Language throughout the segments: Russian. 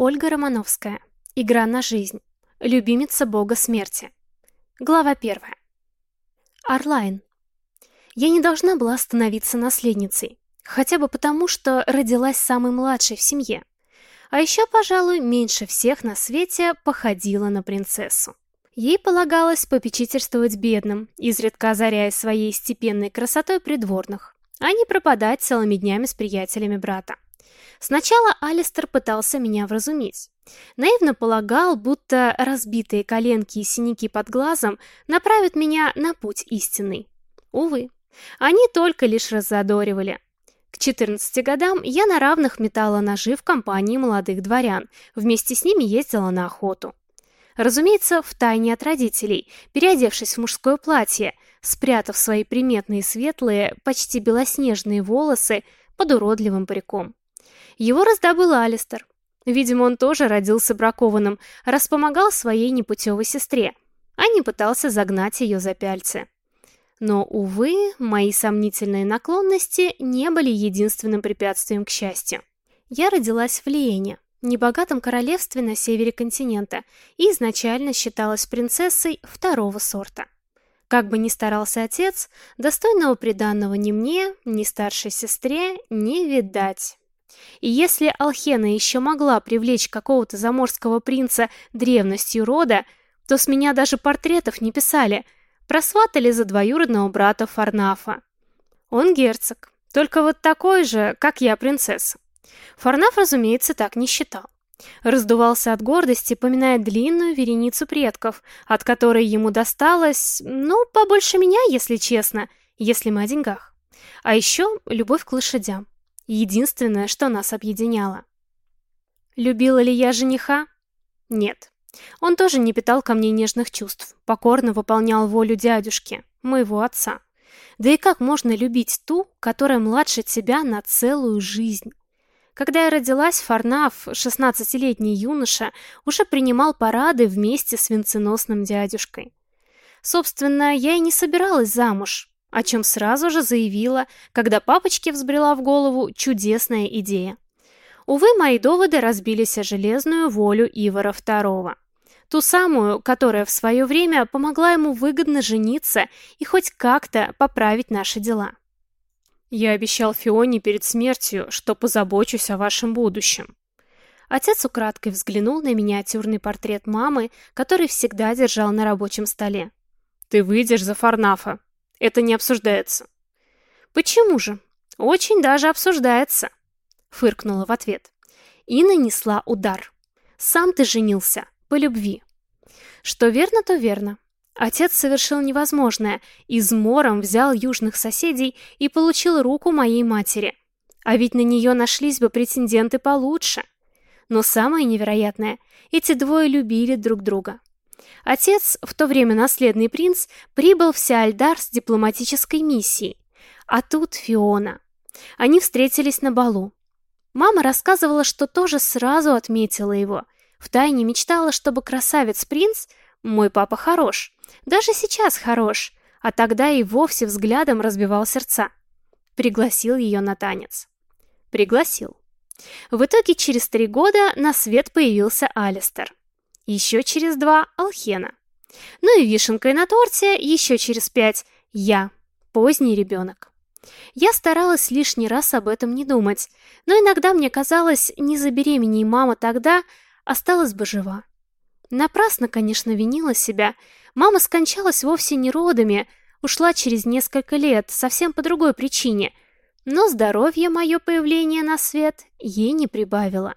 Ольга Романовская. Игра на жизнь. Любимица бога смерти. Глава первая. Орлайн. Я не должна была становиться наследницей. Хотя бы потому, что родилась самой младшей в семье. А еще, пожалуй, меньше всех на свете походила на принцессу. Ей полагалось попечительствовать бедным, изредка озаряя своей степенной красотой придворных, а не пропадать целыми днями с приятелями брата. Сначала Алистер пытался меня вразумить. Наивно полагал, будто разбитые коленки и синяки под глазом направят меня на путь истинный. Увы, они только лишь раззадоривали. К 14 годам я на равных метала ножи в компании молодых дворян, вместе с ними ездила на охоту. Разумеется, втайне от родителей, переодевшись в мужское платье, спрятав свои приметные светлые, почти белоснежные волосы под уродливым париком. Его раздобыл Алистер. Видимо, он тоже родился бракованным, раз помогал своей непутевой сестре, а не пытался загнать ее за пяльцы. Но, увы, мои сомнительные наклонности не были единственным препятствием к счастью. Я родилась в Лиене, небогатом королевстве на севере континента, и изначально считалась принцессой второго сорта. Как бы ни старался отец, достойного приданного ни мне, ни старшей сестре не видать. И если Алхена еще могла привлечь какого-то заморского принца древностью рода, то с меня даже портретов не писали, просватали за двоюродного брата Фарнафа. Он герцог, только вот такой же, как я, принцесса. Фарнаф, разумеется, так не считал. Раздувался от гордости, поминая длинную вереницу предков, от которой ему досталось, ну, побольше меня, если честно, если мы о деньгах. А еще любовь к лошадям единственное, что нас объединяло. Любила ли я жениха? Нет. Он тоже не питал ко мне нежных чувств, покорно выполнял волю дядюшки, моего отца. Да и как можно любить ту, которая младше тебя на целую жизнь? Когда я родилась, Фарнаф, шестнадцатилетний юноша, уже принимал парады вместе с венценосным дядюшкой. Собственно, я и не собиралась замуж о чем сразу же заявила, когда папочке взбрела в голову чудесная идея. Увы, мои доводы разбились о железную волю Ивара II. Ту самую, которая в свое время помогла ему выгодно жениться и хоть как-то поправить наши дела. Я обещал Фионе перед смертью, что позабочусь о вашем будущем. Отец украдкой взглянул на миниатюрный портрет мамы, который всегда держал на рабочем столе. Ты выйдешь за Фарнафа, это не обсуждается. Почему же? Очень даже обсуждается. Фыркнула в ответ. И нанесла удар. Сам ты женился. По любви. Что верно, то верно. Отец совершил невозможное, измором взял южных соседей и получил руку моей матери. А ведь на нее нашлись бы претенденты получше. Но самое невероятное, эти двое любили друг друга. Отец, в то время наследный принц, прибыл в Сиальдар с дипломатической миссией. А тут Фиона. Они встретились на балу. Мама рассказывала, что тоже сразу отметила его. Втайне мечтала, чтобы красавец-принц, мой папа хорош, даже сейчас хорош, а тогда и вовсе взглядом разбивал сердца. Пригласил ее на танец. Пригласил. В итоге через три года на свет появился Алистер. Еще через два – Алхена. Ну и вишенкой на торте еще через пять – я, поздний ребенок. Я старалась лишний раз об этом не думать, но иногда мне казалось, не забеременей мама тогда, осталась бы жива. Напрасно, конечно, винила себя. Мама скончалась вовсе не родами, ушла через несколько лет, совсем по другой причине. Но здоровье мое появление на свет ей не прибавило.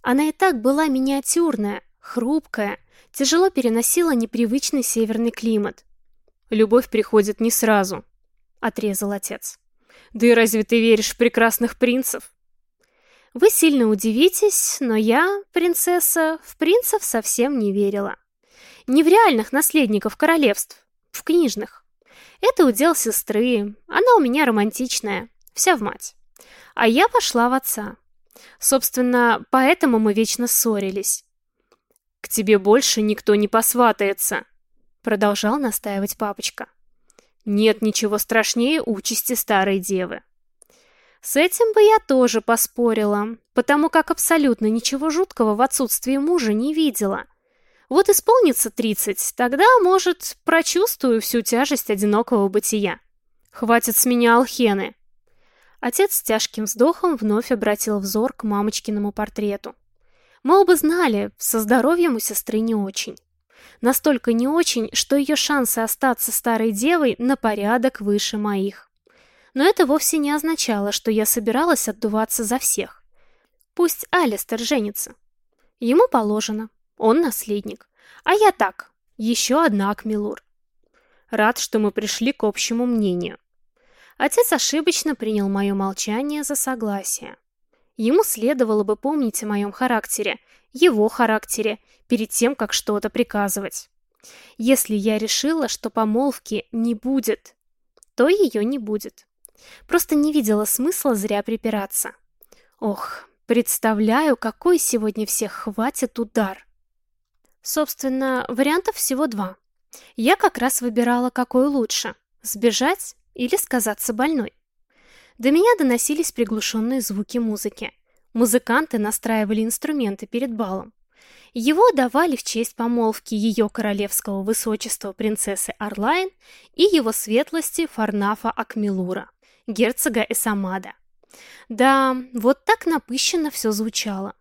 Она и так была миниатюрная, хрупкая, тяжело переносила непривычный северный климат. «Любовь приходит не сразу», — отрезал отец. «Да и разве ты веришь в прекрасных принцев?» Вы сильно удивитесь, но я, принцесса, в принцев совсем не верила. Не в реальных наследников королевств, в книжных. Это удел сестры, она у меня романтичная, вся в мать. А я пошла в отца. Собственно, поэтому мы вечно ссорились. «К тебе больше никто не посватается», — продолжал настаивать папочка. «Нет ничего страшнее участи старой девы». С этим бы я тоже поспорила, потому как абсолютно ничего жуткого в отсутствии мужа не видела. Вот исполнится тридцать, тогда, может, прочувствую всю тяжесть одинокого бытия. Хватит с меня алхены. Отец с тяжким вздохом вновь обратил взор к мамочкиному портрету. Мы оба знали, со здоровьем у сестры не очень. Настолько не очень, что ее шансы остаться старой девой на порядок выше моих. Но это вовсе не означало, что я собиралась отдуваться за всех. Пусть Алистер женится. Ему положено, он наследник. А я так, еще одна Акмелур. Рад, что мы пришли к общему мнению. Отец ошибочно принял мое молчание за согласие. Ему следовало бы помнить о моем характере, его характере, перед тем, как что-то приказывать. Если я решила, что помолвки не будет, то ее не будет. Просто не видела смысла зря припираться. Ох, представляю, какой сегодня всех хватит удар. Собственно, вариантов всего два. Я как раз выбирала, какой лучше – сбежать или сказаться больной. До меня доносились приглушенные звуки музыки. Музыканты настраивали инструменты перед балом. Его давали в честь помолвки ее королевского высочества принцессы Орлайн и его светлости Фарнафа Акмелура, герцога Эсамада. Да, вот так напыщенно все звучало.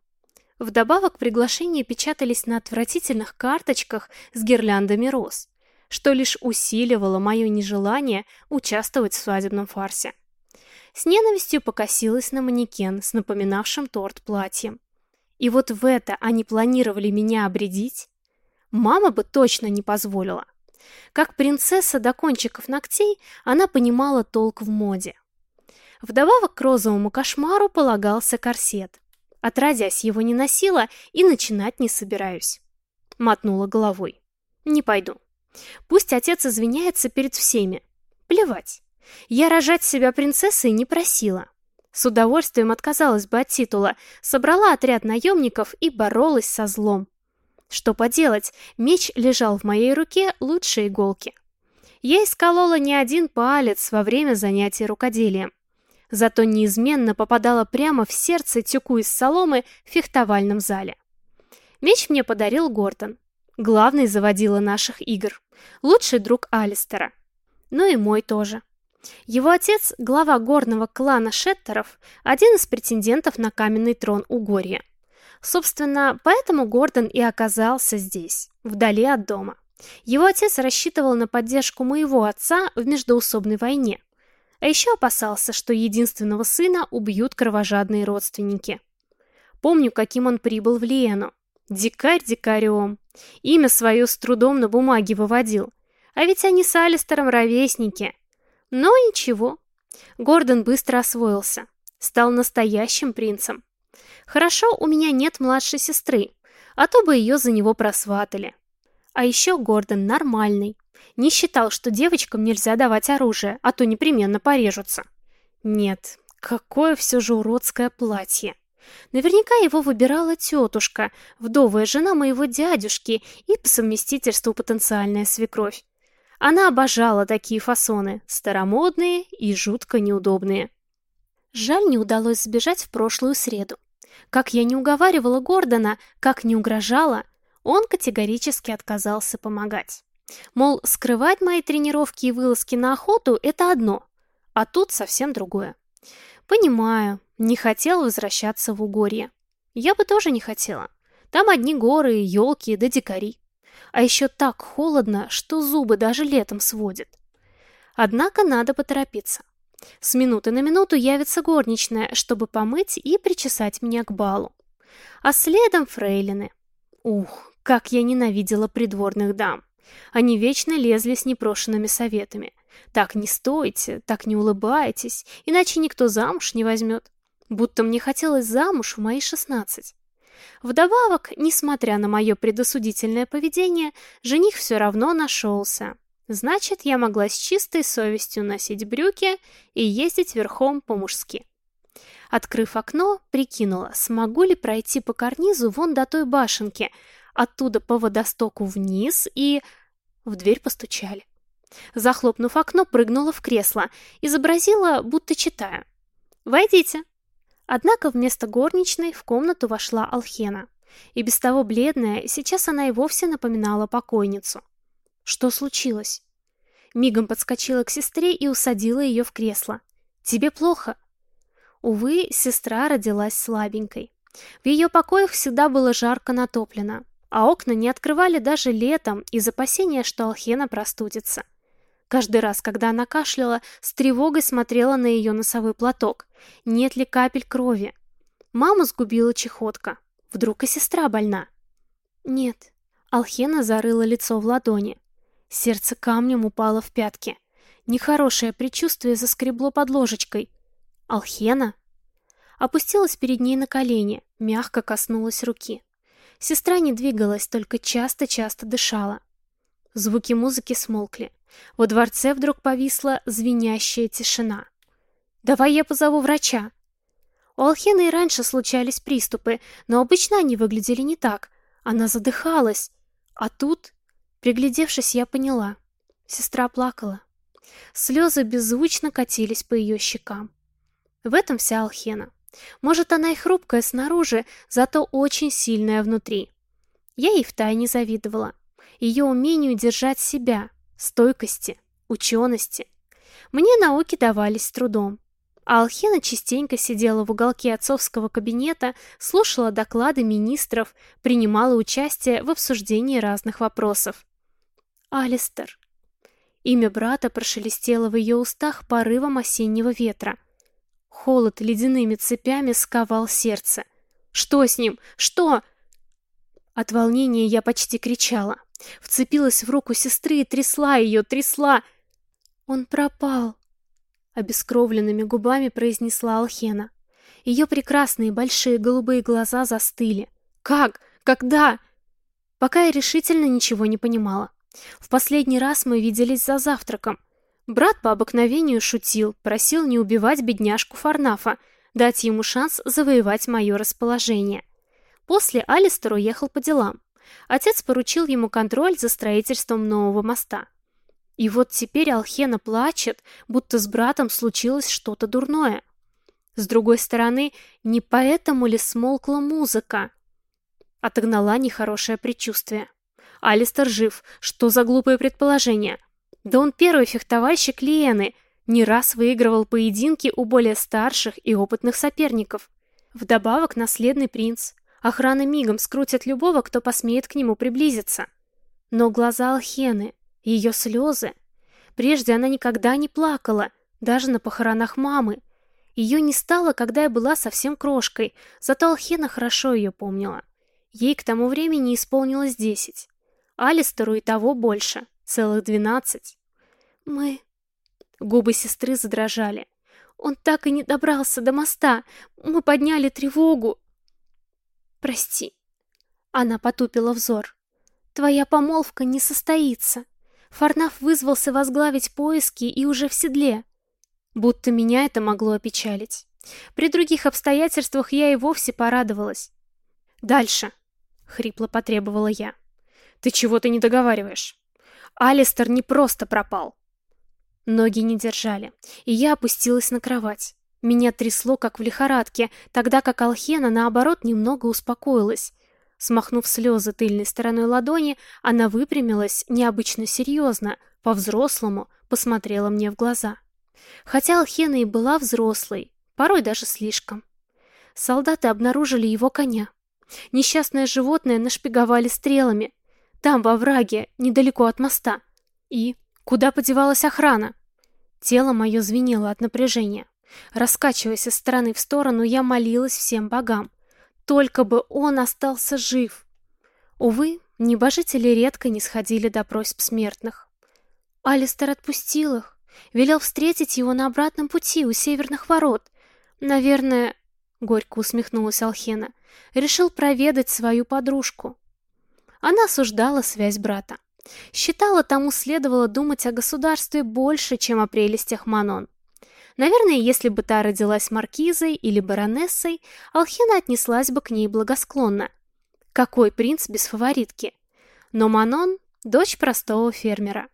Вдобавок приглашения печатались на отвратительных карточках с гирляндами роз что лишь усиливало мое нежелание участвовать в свадебном фарсе. С ненавистью покосилась на манекен с напоминавшим торт платьем. И вот в это они планировали меня обредить? Мама бы точно не позволила. Как принцесса до кончиков ногтей, она понимала толк в моде. Вдобавок к розовому кошмару полагался корсет. Отродясь его не носила и начинать не собираюсь. Мотнула головой. Не пойду. Пусть отец извиняется перед всеми. Плевать. Я рожать себя принцессой не просила. С удовольствием отказалась бы от титула, собрала отряд наемников и боролась со злом. Что поделать, меч лежал в моей руке лучше иголки. Я исколола не один палец во время занятий рукоделием. Зато неизменно попадала прямо в сердце тюку из соломы в фехтовальном зале. Меч мне подарил Гордон. Главный заводила наших игр. Лучший друг Алистера. Ну и мой тоже. Его отец, глава горного клана Шеттеров, один из претендентов на каменный трон Угорья. Собственно, поэтому Гордон и оказался здесь, вдали от дома. Его отец рассчитывал на поддержку моего отца в междоусобной войне. А еще опасался, что единственного сына убьют кровожадные родственники. Помню, каким он прибыл в Лиену. Дикарь дикарем. Имя свое с трудом на бумаге выводил. А ведь они с Алистером ровесники. Но ничего. Гордон быстро освоился. Стал настоящим принцем. Хорошо, у меня нет младшей сестры, а то бы ее за него просватали. А еще Гордон нормальный. Не считал, что девочкам нельзя давать оружие, а то непременно порежутся. Нет, какое все же уродское платье. Наверняка его выбирала тетушка, вдовая жена моего дядюшки и по совместительству потенциальная свекровь. Она обожала такие фасоны, старомодные и жутко неудобные. Жаль, не удалось сбежать в прошлую среду. Как я не уговаривала Гордона, как не угрожала, он категорически отказался помогать. Мол, скрывать мои тренировки и вылазки на охоту – это одно, а тут совсем другое. Понимаю, не хотел возвращаться в Угорье. Я бы тоже не хотела. Там одни горы, елки да дикари. А еще так холодно, что зубы даже летом сводят. Однако надо поторопиться. С минуты на минуту явится горничная, чтобы помыть и причесать меня к балу. А следом фрейлины. Ух, как я ненавидела придворных дам. Они вечно лезли с непрошенными советами. Так не стойте, так не улыбайтесь, иначе никто замуж не возьмет. Будто мне хотелось замуж в мои шестнадцать. Вдобавок, несмотря на мое предосудительное поведение, жених все равно нашелся. Значит, я могла с чистой совестью носить брюки и ездить верхом по-мужски. Открыв окно, прикинула, смогу ли пройти по карнизу вон до той башенки, оттуда по водостоку вниз и... В дверь постучали. Захлопнув окно, прыгнула в кресло, изобразила, будто читаю. «Войдите!» Однако вместо горничной в комнату вошла Алхена. И без того бледная, сейчас она и вовсе напоминала покойницу. Что случилось? Мигом подскочила к сестре и усадила ее в кресло. «Тебе плохо?» Увы, сестра родилась слабенькой. В ее покоях всегда было жарко натоплено, а окна не открывали даже летом из опасения, что Алхена простудится. Каждый раз, когда она кашляла, с тревогой смотрела на ее носовой платок. Нет ли капель крови? Маму сгубила чехотка. Вдруг и сестра больна? Нет. Алхена зарыла лицо в ладони. Сердце камнем упало в пятки. Нехорошее предчувствие заскребло под ложечкой. Алхена? Опустилась перед ней на колени, мягко коснулась руки. Сестра не двигалась, только часто-часто дышала. Звуки музыки смолкли. Во дворце вдруг повисла звенящая тишина. «Давай я позову врача». У Алхены и раньше случались приступы, но обычно они выглядели не так. Она задыхалась. А тут, приглядевшись, я поняла. Сестра плакала. Слезы беззвучно катились по ее щекам. В этом вся Алхена. Может, она и хрупкая снаружи, зато очень сильная внутри. Я ей втайне завидовала. Ее умению держать себя, стойкости, учености. Мне науки давались с трудом. А Алхена частенько сидела в уголке отцовского кабинета, слушала доклады министров, принимала участие в обсуждении разных вопросов. Алистер. Имя брата прошелестело в ее устах порывом осеннего ветра. Холод ледяными цепями сковал сердце. «Что с ним? Что?» От волнения я почти кричала. Вцепилась в руку сестры и трясла ее, трясла. «Он пропал», — обескровленными губами произнесла Алхена. Ее прекрасные большие голубые глаза застыли. «Как? Когда?» Пока я решительно ничего не понимала. В последний раз мы виделись за завтраком. Брат по обыкновению шутил, просил не убивать бедняжку Фарнафа, дать ему шанс завоевать мое расположение. После Алистер уехал по делам. Отец поручил ему контроль за строительством нового моста. И вот теперь Алхена плачет, будто с братом случилось что-то дурное. С другой стороны, не поэтому ли смолкла музыка? Отогнала нехорошее предчувствие. Алистер жив, что за глупое предположение? Да он первый фехтовальщик Лиены, не раз выигрывал поединки у более старших и опытных соперников. Вдобавок наследный принц, Охрана мигом скрутит любого, кто посмеет к нему приблизиться. Но глаза Алхены, ее слезы... Прежде она никогда не плакала, даже на похоронах мамы. Ее не стало, когда я была совсем крошкой, зато Алхена хорошо ее помнила. Ей к тому времени исполнилось десять. Алистеру и того больше, целых двенадцать. Мы... Губы сестры задрожали. Он так и не добрался до моста. Мы подняли тревогу. Прости. Она потупила взор. Твоя помолвка не состоится. Фарнаф вызвался возглавить поиски и уже в седле. Будто меня это могло опечалить. При других обстоятельствах я и вовсе порадовалась. Дальше, хрипло потребовала я. Ты чего-то не договариваешь. Алистер не просто пропал. Ноги не держали, и я опустилась на кровать. Меня трясло, как в лихорадке, тогда как Алхена, наоборот, немного успокоилась. Смахнув слезы тыльной стороной ладони, она выпрямилась необычно серьезно, по-взрослому посмотрела мне в глаза. Хотя Алхена и была взрослой, порой даже слишком. Солдаты обнаружили его коня. Несчастное животное нашпиговали стрелами. Там, во враге, недалеко от моста. И куда подевалась охрана? Тело мое звенело от напряжения. Раскачиваясь из стороны в сторону, я молилась всем богам. Только бы он остался жив. Увы, небожители редко не сходили до просьб смертных. Алистер отпустил их, велел встретить его на обратном пути у северных ворот. Наверное, горько усмехнулась Алхена, решил проведать свою подружку. Она осуждала связь брата. Считала, тому следовало думать о государстве больше, чем о прелестях Манон. Наверное, если бы та родилась маркизой или баронессой, Алхена отнеслась бы к ней благосклонно. Какой принц без фаворитки? Но Манон – дочь простого фермера.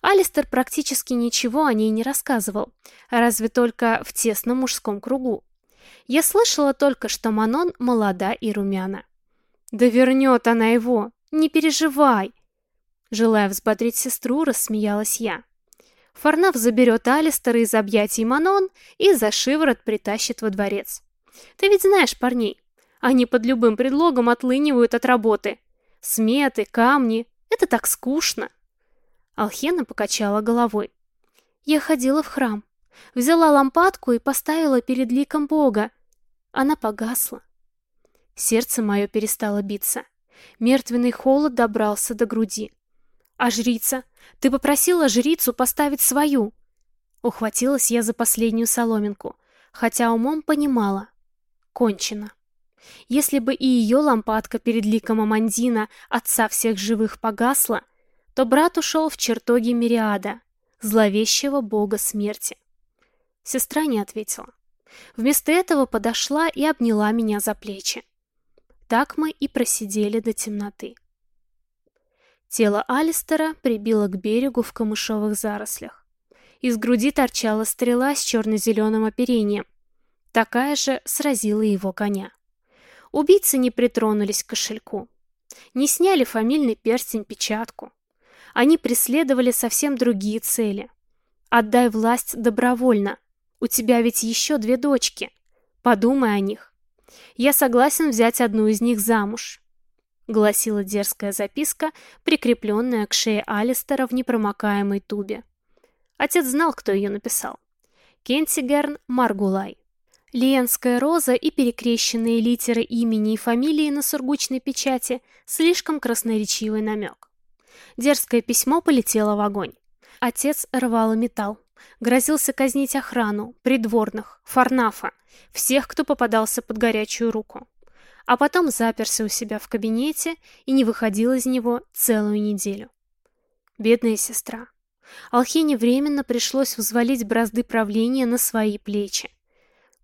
Алистер практически ничего о ней не рассказывал, разве только в тесном мужском кругу. Я слышала только, что Манон молода и румяна. «Да вернет она его! Не переживай!» Желая взбодрить сестру, рассмеялась я. Фарнав заберет Алистера из объятий Манон и за шиворот притащит во дворец. Ты ведь знаешь парней. Они под любым предлогом отлынивают от работы. Сметы, камни. Это так скучно. Алхена покачала головой. Я ходила в храм. Взяла лампадку и поставила перед ликом Бога. Она погасла. Сердце мое перестало биться. Мертвенный холод добрался до груди. А жрица? Ты попросила жрицу поставить свою. Ухватилась я за последнюю соломинку, хотя умом понимала. Кончено. Если бы и ее лампадка перед ликом Амандина, отца всех живых, погасла, то брат ушел в чертоги Мириада, зловещего бога смерти. Сестра не ответила. Вместо этого подошла и обняла меня за плечи. Так мы и просидели до темноты. Тело Алистера прибило к берегу в камышовых зарослях. Из груди торчала стрела с черно-зеленым оперением. Такая же сразила его коня. Убийцы не притронулись к кошельку. Не сняли фамильный перстень-печатку. Они преследовали совсем другие цели. Отдай власть добровольно. У тебя ведь еще две дочки. Подумай о них. Я согласен взять одну из них замуж гласила дерзкая записка, прикрепленная к шее Алистера в непромокаемой тубе. Отец знал, кто ее написал. Кентигерн Маргулай. Лиенская роза и перекрещенные литеры имени и фамилии на сургучной печати – слишком красноречивый намек. Дерзкое письмо полетело в огонь. Отец рвал металл. Грозился казнить охрану, придворных, фарнафа, всех, кто попадался под горячую руку а потом заперся у себя в кабинете и не выходил из него целую неделю. Бедная сестра. Алхине временно пришлось взвалить бразды правления на свои плечи.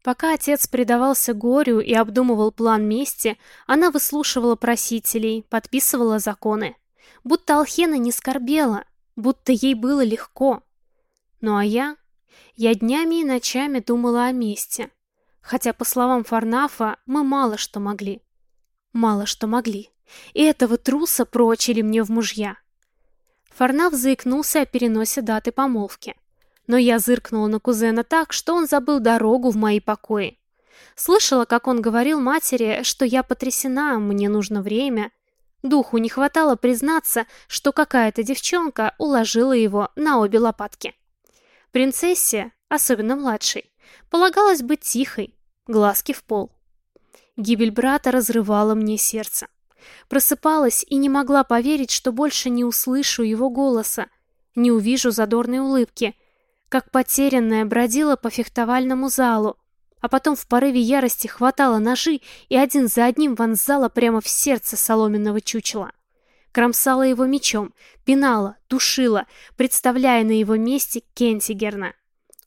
Пока отец предавался горю и обдумывал план мести, она выслушивала просителей, подписывала законы. Будто Алхена не скорбела, будто ей было легко. Ну а я? Я днями и ночами думала о мести, Хотя, по словам Фарнафа, мы мало что могли. Мало что могли. И этого труса прочили мне в мужья. Фарнаф заикнулся о переносе даты помолвки. Но я зыркнула на кузена так, что он забыл дорогу в мои покои. Слышала, как он говорил матери, что я потрясена, мне нужно время. Духу не хватало признаться, что какая-то девчонка уложила его на обе лопатки. Принцессе, особенно младшей, полагалось быть тихой, глазки в пол. Гибель брата разрывала мне сердце. Просыпалась и не могла поверить, что больше не услышу его голоса, не увижу задорной улыбки, как потерянная бродила по фехтовальному залу, а потом в порыве ярости хватала ножи и один за одним вонзала прямо в сердце соломенного чучела. Кромсала его мечом, пинала, душила, представляя на его месте Кентигерна.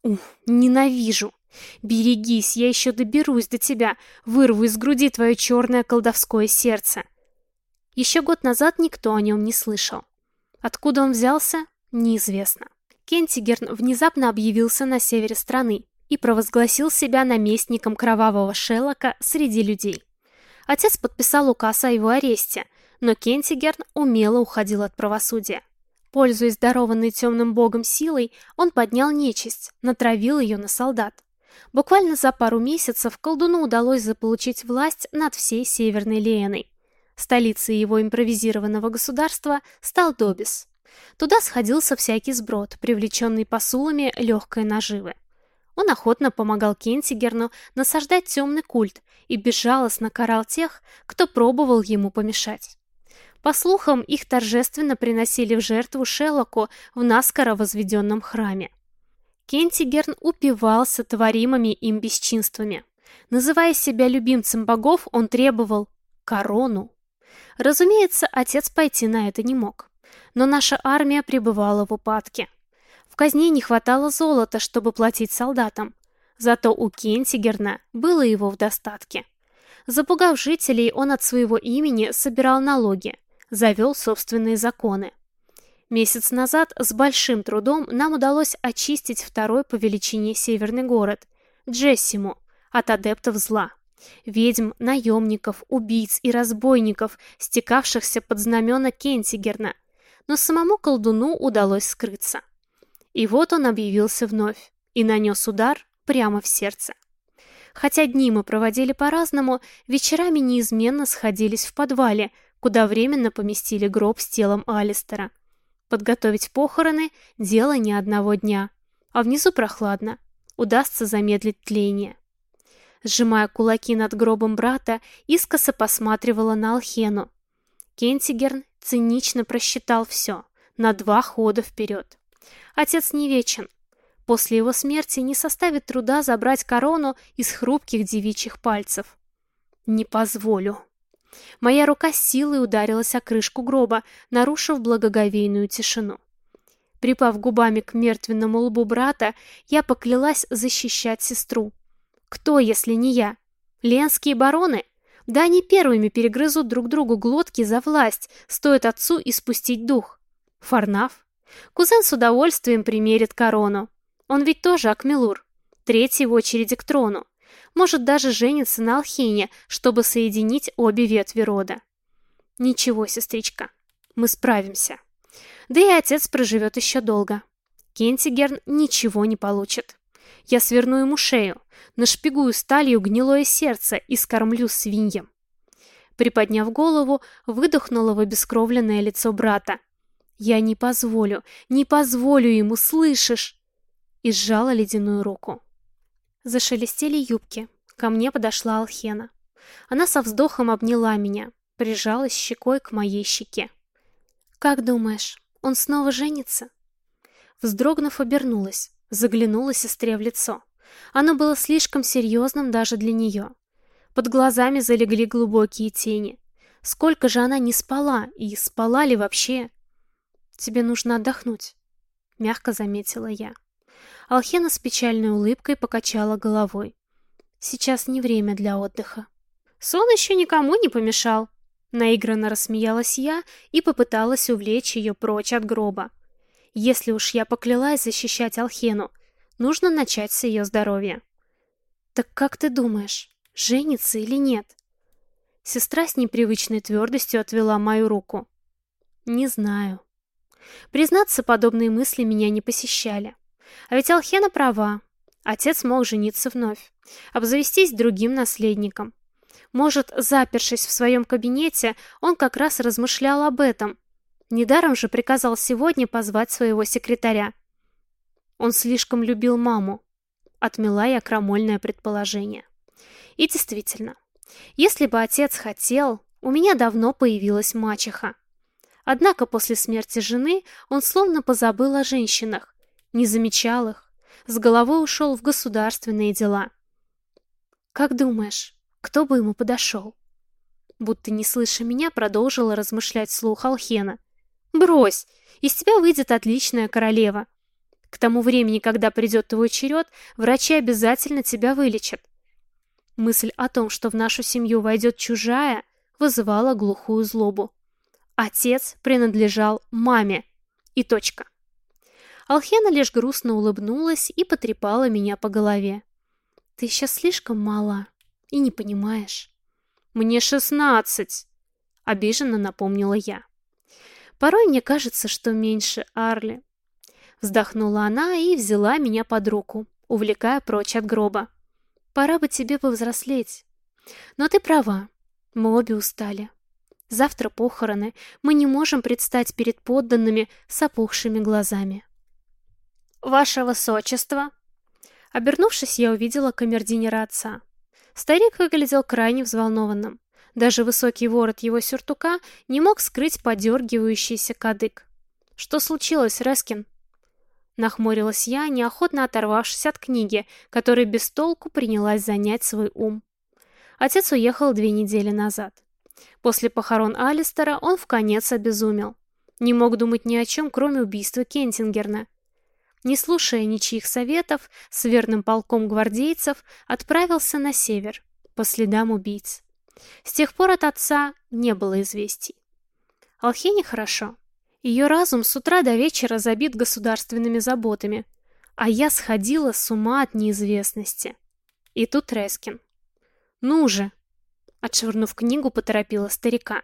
Ух, ненавижу! Берегись, я еще доберусь до тебя, вырву из груди твое черное колдовское сердце. Еще год назад никто о нем не слышал. Откуда он взялся, неизвестно. Кентигерн внезапно объявился на севере страны и провозгласил себя наместником кровавого Шеллока среди людей. Отец подписал указ о его аресте, но Кентигерн умело уходил от правосудия. Пользуясь дарованной темным богом силой, он поднял нечисть, натравил ее на солдат. Буквально за пару месяцев колдуну удалось заполучить власть над всей Северной Лееной. Столицей его импровизированного государства стал Добис. Туда сходился всякий сброд, привлеченный посулами легкой наживы. Он охотно помогал Кентигерну насаждать темный культ и безжалостно карал тех, кто пробовал ему помешать. По слухам, их торжественно приносили в жертву Шеллоку в наскоро возведенном храме. Кентигерн упивался творимыми им бесчинствами. Называя себя любимцем богов, он требовал корону. Разумеется, отец пойти на это не мог. Но наша армия пребывала в упадке. В казне не хватало золота, чтобы платить солдатам. Зато у Кентигерна было его в достатке. Запугав жителей, он от своего имени собирал налоги, завел собственные законы. Месяц назад с большим трудом нам удалось очистить второй по величине северный город – Джессиму, от адептов зла. Ведьм, наемников, убийц и разбойников, стекавшихся под знамена Кентигерна. Но самому колдуну удалось скрыться. И вот он объявился вновь и нанес удар прямо в сердце. Хотя дни мы проводили по-разному, вечерами неизменно сходились в подвале, куда временно поместили гроб с телом Алистера. Подготовить похороны – дело не одного дня. А внизу прохладно. Удастся замедлить тление. Сжимая кулаки над гробом брата, искоса посматривала на Алхену. Кентигерн цинично просчитал все, на два хода вперед. Отец не вечен. После его смерти не составит труда забрать корону из хрупких девичьих пальцев. Не позволю. Моя рука силой ударилась о крышку гроба, нарушив благоговейную тишину. Припав губами к мертвенному лбу брата, я поклялась защищать сестру. Кто, если не я? Ленские бароны? Да они первыми перегрызут друг другу глотки за власть, стоит отцу испустить дух. Фарнаф? Кузен с удовольствием примерит корону. Он ведь тоже Акмелур, третий в очереди к трону. Может даже жениться на Алхине, чтобы соединить обе ветви рода. Ничего, сестричка, мы справимся. Да и отец проживет еще долго. Кентигерн ничего не получит. Я сверну ему шею, нашпигую сталью гнилое сердце и скормлю свиньям. Приподняв голову, выдохнула в обескровленное лицо брата. «Я не позволю, не позволю ему, слышишь?» И сжала ледяную руку. Зашелестели юбки. Ко мне подошла Алхена. Она со вздохом обняла меня, прижалась щекой к моей щеке. «Как думаешь, он снова женится?» Вздрогнув, обернулась. Заглянула сестре в лицо. Оно было слишком серьезным даже для нее. Под глазами залегли глубокие тени. Сколько же она не спала, и спала ли вообще? Тебе нужно отдохнуть, мягко заметила я. Алхена с печальной улыбкой покачала головой. Сейчас не время для отдыха. Сон еще никому не помешал. Наигранно рассмеялась я и попыталась увлечь ее прочь от гроба. Если уж я поклялась защищать Алхену, нужно начать с ее здоровья. Так как ты думаешь, женится или нет? Сестра с непривычной твердостью отвела мою руку. Не знаю. Признаться, подобные мысли меня не посещали. А ведь Алхена права. Отец мог жениться вновь, обзавестись другим наследником. Может, запершись в своем кабинете, он как раз размышлял об этом, Недаром же приказал сегодня позвать своего секретаря. Он слишком любил маму. Отмела я крамольное предположение. И действительно, если бы отец хотел, у меня давно появилась мачеха. Однако после смерти жены он словно позабыл о женщинах, не замечал их, с головой ушел в государственные дела. Как думаешь, кто бы ему подошел? Будто не слыша меня, продолжила размышлять слух Алхена. Брось, из тебя выйдет отличная королева. К тому времени, когда придет твой черед, врачи обязательно тебя вылечат. Мысль о том, что в нашу семью войдет чужая, вызывала глухую злобу. Отец принадлежал маме. И точка. Алхена лишь грустно улыбнулась и потрепала меня по голове. Ты сейчас слишком мала и не понимаешь. Мне шестнадцать, обиженно напомнила я. Порой мне кажется, что меньше Арли. Вздохнула она и взяла меня под руку, увлекая прочь от гроба. Пора бы тебе повзрослеть. Но ты права, мы обе устали. Завтра похороны, мы не можем предстать перед подданными с опухшими глазами. «Ваше высочество!» Обернувшись, я увидела камердинера отца. Старик выглядел крайне взволнованным. Даже высокий ворот его сюртука не мог скрыть подергивающийся кадык. «Что случилось, Рескин?» Нахмурилась я, неохотно оторвавшись от книги, которой без толку принялась занять свой ум. Отец уехал две недели назад. После похорон Алистера он в конец обезумел. Не мог думать ни о чем, кроме убийства Кентингерна. Не слушая ничьих советов, с верным полком гвардейцев отправился на север, по следам убийц. С тех пор от отца не было известий. Алхине хорошо. Ее разум с утра до вечера забит государственными заботами, а я сходила с ума от неизвестности. И тут Рескин. «Ну же!» Отшвырнув книгу, поторопила старика.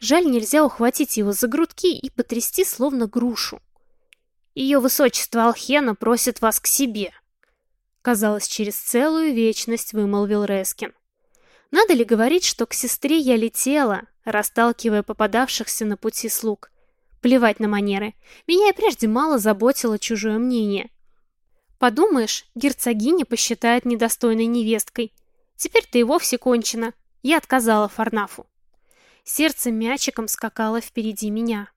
Жаль, нельзя ухватить его за грудки и потрясти, словно грушу. Ее высочество Алхена просит вас к себе. Казалось, через целую вечность вымолвил Рескин. Надо ли говорить, что к сестре я летела, расталкивая попадавшихся на пути слуг? Плевать на манеры. Меня и прежде мало заботило чужое мнение. Подумаешь, герцогиня посчитает недостойной невесткой. Теперь-то и вовсе кончено. Я отказала Фарнафу. Сердце мячиком скакало впереди меня.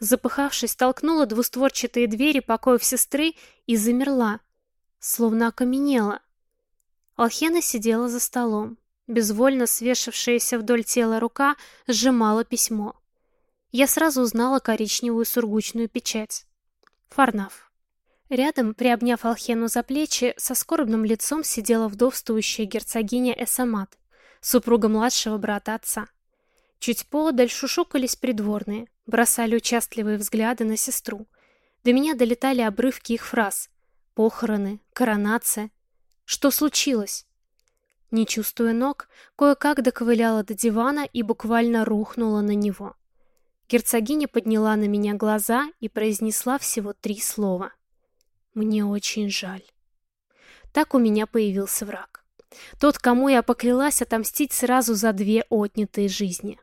Запыхавшись, толкнула двустворчатые двери покоев сестры и замерла, словно окаменела. Алхена сидела за столом. Безвольно свешившаяся вдоль тела рука сжимала письмо. Я сразу узнала коричневую сургучную печать. Фарнаф. Рядом, приобняв Алхену за плечи, со скорбным лицом сидела вдовствующая герцогиня Эсамат, супруга младшего брата отца. Чуть поодаль шушукались придворные, бросали участливые взгляды на сестру. До меня долетали обрывки их фраз. Похороны, коронация. Что случилось? Не чувствуя ног, кое-как доковыляла до дивана и буквально рухнула на него. Герцогиня подняла на меня глаза и произнесла всего три слова. «Мне очень жаль». Так у меня появился враг. Тот, кому я поклялась отомстить сразу за две отнятые жизни.